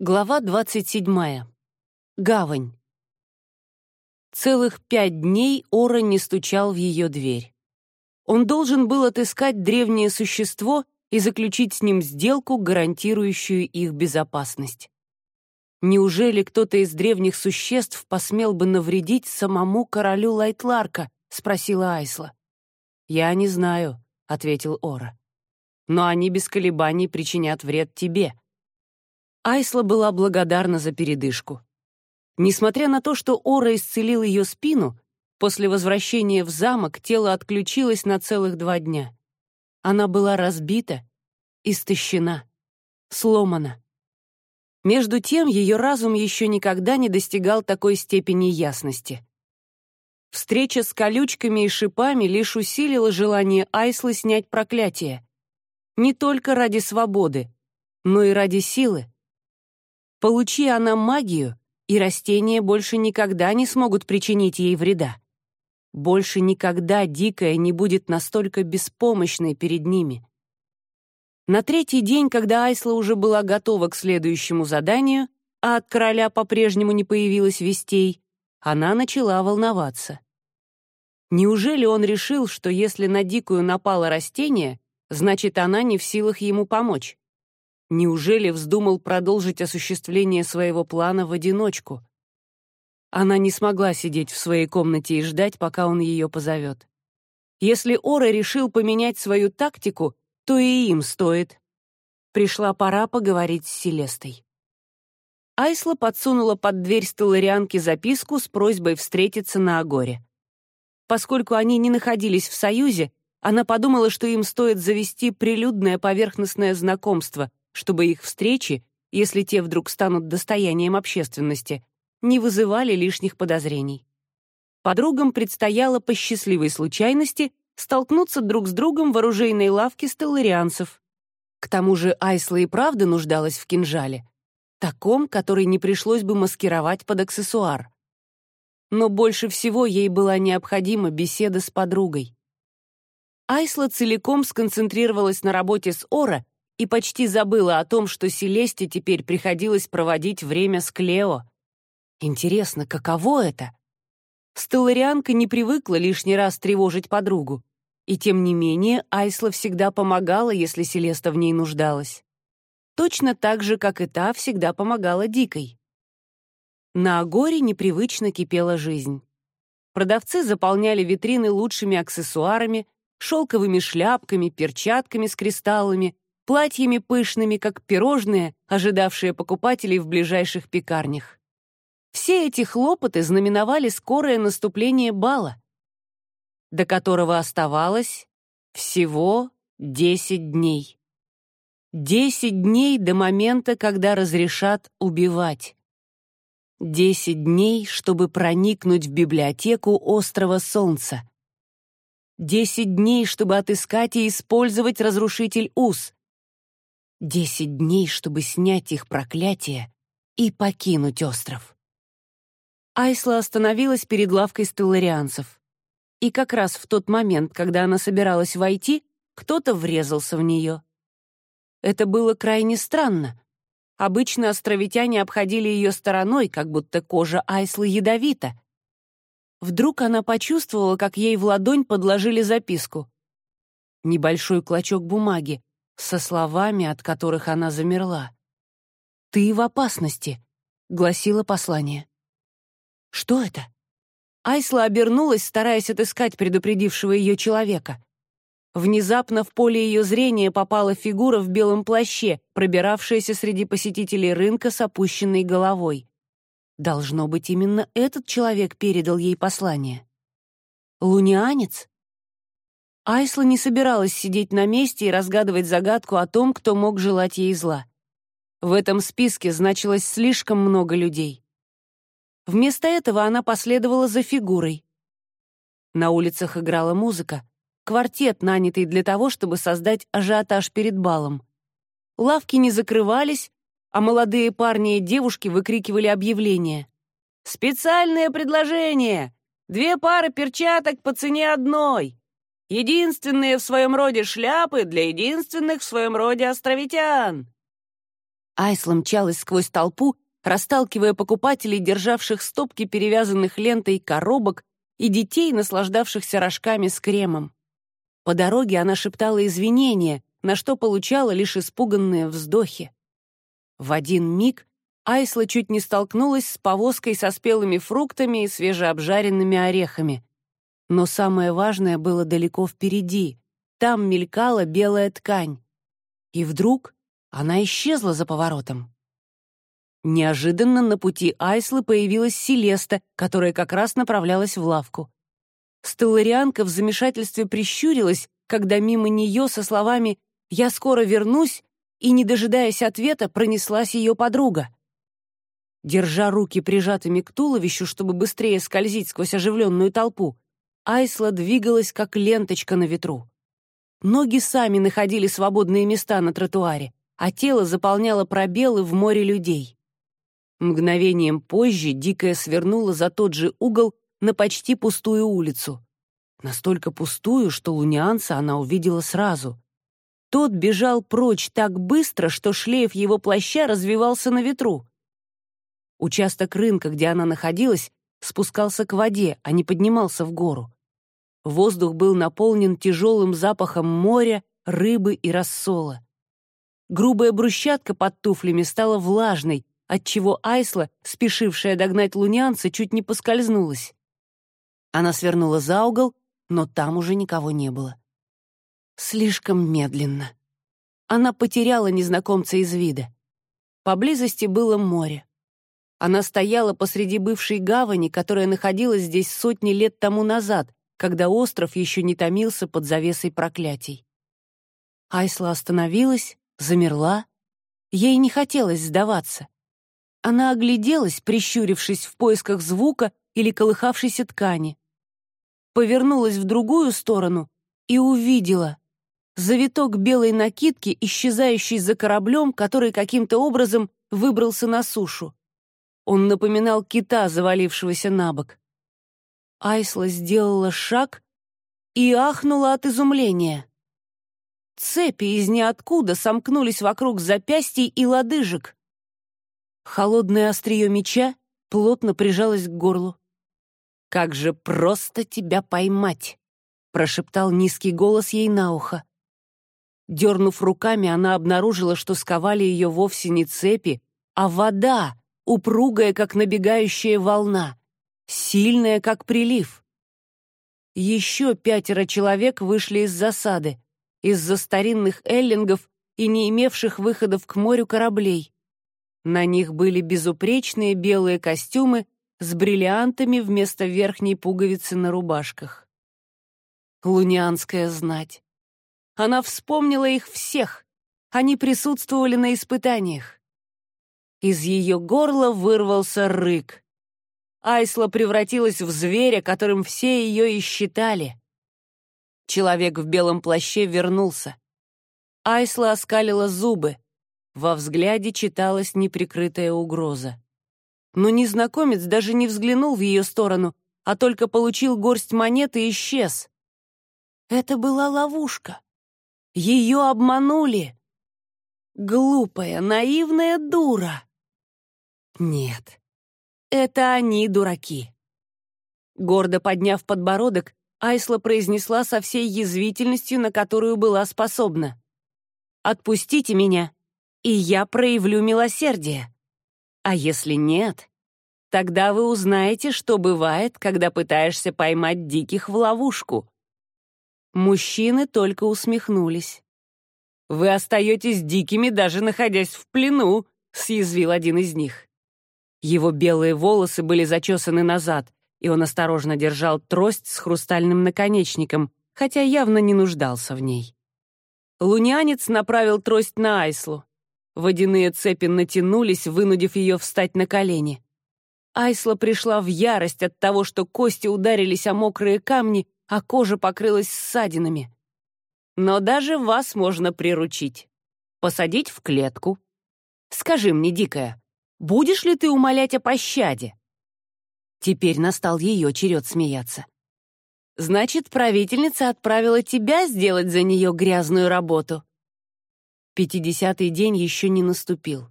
Глава 27. Гавань. Целых пять дней Ора не стучал в ее дверь. Он должен был отыскать древнее существо и заключить с ним сделку, гарантирующую их безопасность. Неужели кто-то из древних существ посмел бы навредить самому королю Лайтларка? спросила Айсла. Я не знаю, ответил Ора. Но они без колебаний причинят вред тебе. Айсла была благодарна за передышку. Несмотря на то, что Ора исцелил ее спину, после возвращения в замок тело отключилось на целых два дня. Она была разбита, истощена, сломана. Между тем, ее разум еще никогда не достигал такой степени ясности. Встреча с колючками и шипами лишь усилила желание Айслы снять проклятие. Не только ради свободы, но и ради силы. Получи она магию, и растения больше никогда не смогут причинить ей вреда. Больше никогда дикая не будет настолько беспомощной перед ними. На третий день, когда Айсла уже была готова к следующему заданию, а от короля по-прежнему не появилось вестей, она начала волноваться. Неужели он решил, что если на дикую напало растение, значит, она не в силах ему помочь? Неужели вздумал продолжить осуществление своего плана в одиночку? Она не смогла сидеть в своей комнате и ждать, пока он ее позовет. Если Ора решил поменять свою тактику, то и им стоит. Пришла пора поговорить с Селестой. Айсла подсунула под дверь стелларианки записку с просьбой встретиться на Агоре. Поскольку они не находились в союзе, она подумала, что им стоит завести прилюдное поверхностное знакомство, чтобы их встречи, если те вдруг станут достоянием общественности, не вызывали лишних подозрений. Подругам предстояло по счастливой случайности столкнуться друг с другом в оружейной лавке стелларианцев. К тому же Айсла и правда нуждалась в кинжале, таком, который не пришлось бы маскировать под аксессуар. Но больше всего ей была необходима беседа с подругой. Айсла целиком сконцентрировалась на работе с Ора и почти забыла о том, что Селесте теперь приходилось проводить время с Клео. Интересно, каково это? Стелларианка не привыкла лишний раз тревожить подругу, и тем не менее Айсла всегда помогала, если Селеста в ней нуждалась. Точно так же, как и та всегда помогала Дикой. На Агоре непривычно кипела жизнь. Продавцы заполняли витрины лучшими аксессуарами, шелковыми шляпками, перчатками с кристаллами, платьями пышными, как пирожные, ожидавшие покупателей в ближайших пекарнях. Все эти хлопоты знаменовали скорое наступление бала, до которого оставалось всего десять дней. Десять дней до момента, когда разрешат убивать. Десять дней, чтобы проникнуть в библиотеку острова Солнца. Десять дней, чтобы отыскать и использовать разрушитель уз. Десять дней, чтобы снять их проклятие и покинуть остров. Айсла остановилась перед лавкой стелларианцев. И как раз в тот момент, когда она собиралась войти, кто-то врезался в нее. Это было крайне странно. Обычно островитяне обходили ее стороной, как будто кожа Айслы ядовита. Вдруг она почувствовала, как ей в ладонь подложили записку. Небольшой клочок бумаги, со словами, от которых она замерла. «Ты в опасности», — гласило послание. «Что это?» Айсла обернулась, стараясь отыскать предупредившего ее человека. Внезапно в поле ее зрения попала фигура в белом плаще, пробиравшаяся среди посетителей рынка с опущенной головой. Должно быть, именно этот человек передал ей послание. Лунианец? Айсла не собиралась сидеть на месте и разгадывать загадку о том, кто мог желать ей зла. В этом списке значилось слишком много людей. Вместо этого она последовала за фигурой. На улицах играла музыка, квартет, нанятый для того, чтобы создать ажиотаж перед балом. Лавки не закрывались, а молодые парни и девушки выкрикивали объявления. «Специальное предложение! Две пары перчаток по цене одной! Единственные в своем роде шляпы для единственных в своем роде островитян. Айсла мчалась сквозь толпу, расталкивая покупателей, державших стопки перевязанных лентой коробок и детей, наслаждавшихся рожками с кремом. По дороге она шептала извинения, на что получала лишь испуганные вздохи. В один миг Айсла чуть не столкнулась с повозкой со спелыми фруктами и свежеобжаренными орехами. Но самое важное было далеко впереди. Там мелькала белая ткань. И вдруг она исчезла за поворотом. Неожиданно на пути Айслы появилась Селеста, которая как раз направлялась в лавку. Стелларианка в замешательстве прищурилась, когда мимо нее со словами «Я скоро вернусь» и, не дожидаясь ответа, пронеслась ее подруга. Держа руки прижатыми к туловищу, чтобы быстрее скользить сквозь оживленную толпу, Айсла двигалась, как ленточка на ветру. Ноги сами находили свободные места на тротуаре, а тело заполняло пробелы в море людей. Мгновением позже Дикая свернула за тот же угол на почти пустую улицу. Настолько пустую, что лунианца она увидела сразу. Тот бежал прочь так быстро, что шлейф его плаща развивался на ветру. Участок рынка, где она находилась, спускался к воде, а не поднимался в гору. Воздух был наполнен тяжелым запахом моря, рыбы и рассола. Грубая брусчатка под туфлями стала влажной, отчего Айсла, спешившая догнать лунянца, чуть не поскользнулась. Она свернула за угол, но там уже никого не было. Слишком медленно. Она потеряла незнакомца из вида. Поблизости было море. Она стояла посреди бывшей гавани, которая находилась здесь сотни лет тому назад, когда остров еще не томился под завесой проклятий. Айсла остановилась, замерла. Ей не хотелось сдаваться. Она огляделась, прищурившись в поисках звука или колыхавшейся ткани. Повернулась в другую сторону и увидела завиток белой накидки, исчезающий за кораблем, который каким-то образом выбрался на сушу. Он напоминал кита, завалившегося на бок. Айсла сделала шаг и ахнула от изумления. Цепи из ниоткуда сомкнулись вокруг запястий и лодыжек. Холодное острие меча плотно прижалось к горлу. «Как же просто тебя поймать!» — прошептал низкий голос ей на ухо. Дернув руками, она обнаружила, что сковали ее вовсе не цепи, а вода, упругая, как набегающая волна, сильная, как прилив. Еще пятеро человек вышли из засады, из-за старинных эллингов и не имевших выходов к морю кораблей. На них были безупречные белые костюмы с бриллиантами вместо верхней пуговицы на рубашках. Лунианская знать. Она вспомнила их всех. Они присутствовали на испытаниях. Из ее горла вырвался рык. Айсла превратилась в зверя, которым все ее и считали. Человек в белом плаще вернулся. Айсла оскалила зубы. Во взгляде читалась неприкрытая угроза. Но незнакомец даже не взглянул в ее сторону, а только получил горсть монет и исчез. Это была ловушка. Ее обманули. Глупая, наивная дура. Нет, это они дураки. Гордо подняв подбородок, Айсла произнесла со всей язвительностью, на которую была способна. «Отпустите меня, и я проявлю милосердие. А если нет, тогда вы узнаете, что бывает, когда пытаешься поймать диких в ловушку». Мужчины только усмехнулись. «Вы остаетесь дикими, даже находясь в плену», — съязвил один из них. Его белые волосы были зачесаны назад, и он осторожно держал трость с хрустальным наконечником, хотя явно не нуждался в ней. Лунянец направил трость на Айслу. Водяные цепи натянулись, вынудив ее встать на колени. Айсла пришла в ярость от того, что кости ударились о мокрые камни, а кожа покрылась ссадинами. Но даже вас можно приручить. Посадить в клетку. Скажи мне, дикая, Будешь ли ты умолять о пощаде?» Теперь настал ее черед смеяться. «Значит, правительница отправила тебя сделать за нее грязную работу?» Пятидесятый день еще не наступил.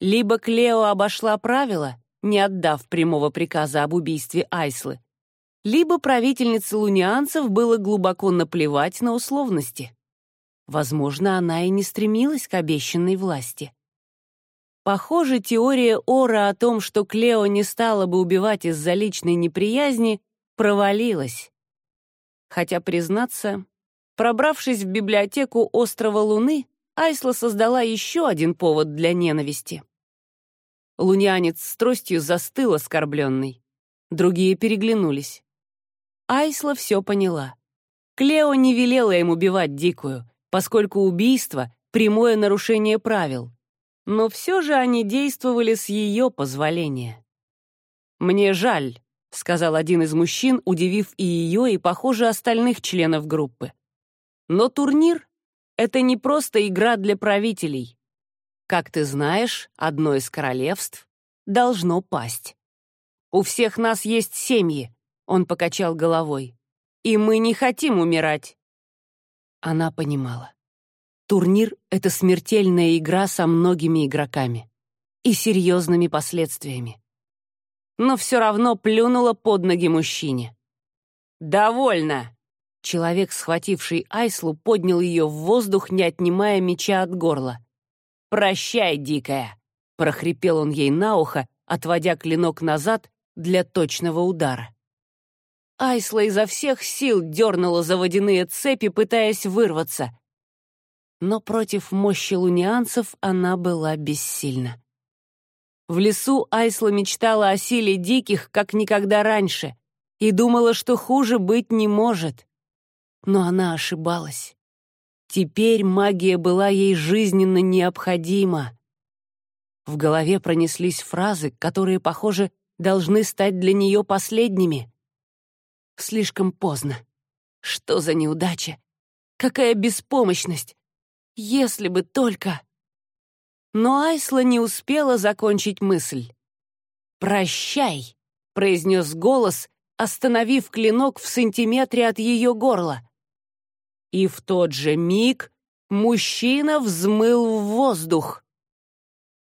Либо Клео обошла правила, не отдав прямого приказа об убийстве Айслы, либо правительнице лунианцев было глубоко наплевать на условности. Возможно, она и не стремилась к обещанной власти. Похоже, теория Ора о том, что Клео не стала бы убивать из-за личной неприязни, провалилась. Хотя, признаться, пробравшись в библиотеку острова Луны, Айсла создала еще один повод для ненависти. Лунянец с тростью застыл оскорбленный. Другие переглянулись. Айсла все поняла. Клео не велела им убивать Дикую, поскольку убийство — прямое нарушение правил. Но все же они действовали с ее позволения. «Мне жаль», — сказал один из мужчин, удивив и ее, и, похоже, остальных членов группы. «Но турнир — это не просто игра для правителей. Как ты знаешь, одно из королевств должно пасть. У всех нас есть семьи, он покачал головой. «И мы не хотим умирать!» Она понимала. Турнир — это смертельная игра со многими игроками и серьезными последствиями. Но все равно плюнула под ноги мужчине. «Довольно!» Человек, схвативший Айслу, поднял ее в воздух, не отнимая меча от горла. «Прощай, дикая!» — прохрипел он ей на ухо, отводя клинок назад для точного удара. Айсла изо всех сил дернула за водяные цепи, пытаясь вырваться. Но против мощи лунианцев она была бессильна. В лесу Айсла мечтала о силе диких, как никогда раньше, и думала, что хуже быть не может. Но она ошибалась. Теперь магия была ей жизненно необходима. В голове пронеслись фразы, которые, похоже, должны стать для нее последними. Слишком поздно. Что за неудача? Какая беспомощность! Если бы только... Но Айсла не успела закончить мысль. «Прощай!» — произнес голос, остановив клинок в сантиметре от ее горла. И в тот же миг мужчина взмыл в воздух.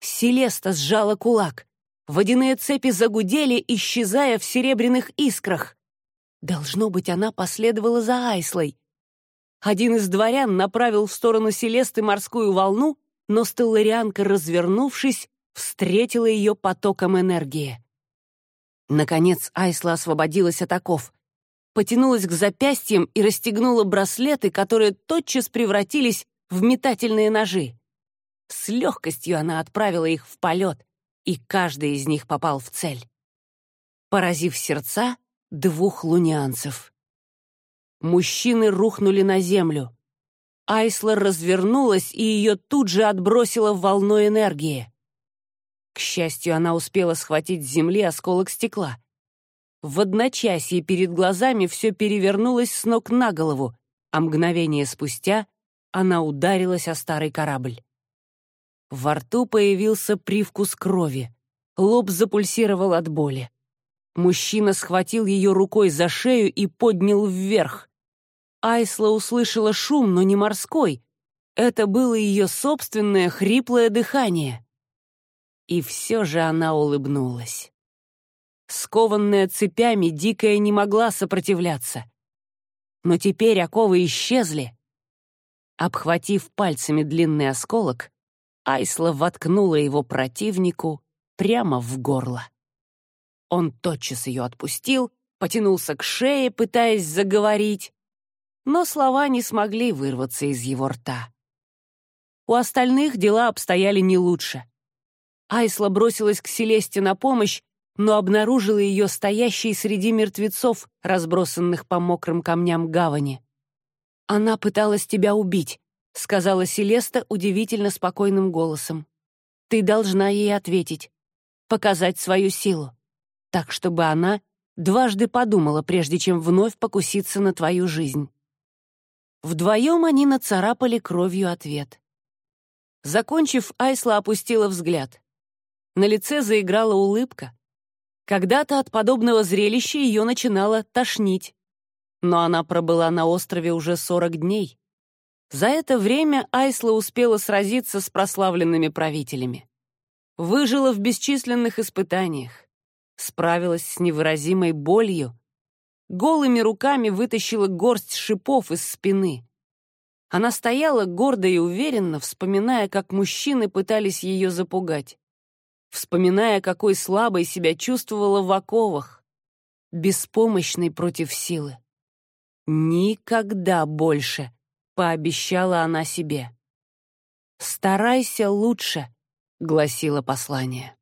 Селеста сжала кулак. Водяные цепи загудели, исчезая в серебряных искрах. Должно быть, она последовала за Айслой. Один из дворян направил в сторону Селесты морскую волну, но стелларианка, развернувшись, встретила ее потоком энергии. Наконец Айсла освободилась от оков, потянулась к запястьям и расстегнула браслеты, которые тотчас превратились в метательные ножи. С легкостью она отправила их в полет, и каждый из них попал в цель. Поразив сердца, двух лунианцев. Мужчины рухнули на землю. Айсла развернулась, и ее тут же отбросило волной энергии. К счастью, она успела схватить с земли осколок стекла. В одночасье перед глазами все перевернулось с ног на голову, а мгновение спустя она ударилась о старый корабль. Во рту появился привкус крови. Лоб запульсировал от боли. Мужчина схватил ее рукой за шею и поднял вверх. Айсла услышала шум, но не морской. Это было ее собственное хриплое дыхание. И все же она улыбнулась. Скованная цепями, Дикая не могла сопротивляться. Но теперь оковы исчезли. Обхватив пальцами длинный осколок, Айсла воткнула его противнику прямо в горло. Он тотчас ее отпустил, потянулся к шее, пытаясь заговорить, но слова не смогли вырваться из его рта. У остальных дела обстояли не лучше. Айсла бросилась к Селесте на помощь, но обнаружила ее стоящей среди мертвецов, разбросанных по мокрым камням гавани. «Она пыталась тебя убить», — сказала Селеста удивительно спокойным голосом. «Ты должна ей ответить, показать свою силу так, чтобы она дважды подумала, прежде чем вновь покуситься на твою жизнь. Вдвоем они нацарапали кровью ответ. Закончив, Айсла опустила взгляд. На лице заиграла улыбка. Когда-то от подобного зрелища ее начинало тошнить. Но она пробыла на острове уже 40 дней. За это время Айсла успела сразиться с прославленными правителями. выжила в бесчисленных испытаниях, справилась с невыразимой болью, голыми руками вытащила горсть шипов из спины. Она стояла гордо и уверенно, вспоминая, как мужчины пытались ее запугать, вспоминая, какой слабой себя чувствовала в оковах, беспомощной против силы. «Никогда больше», — пообещала она себе. «Старайся лучше», — гласило послание.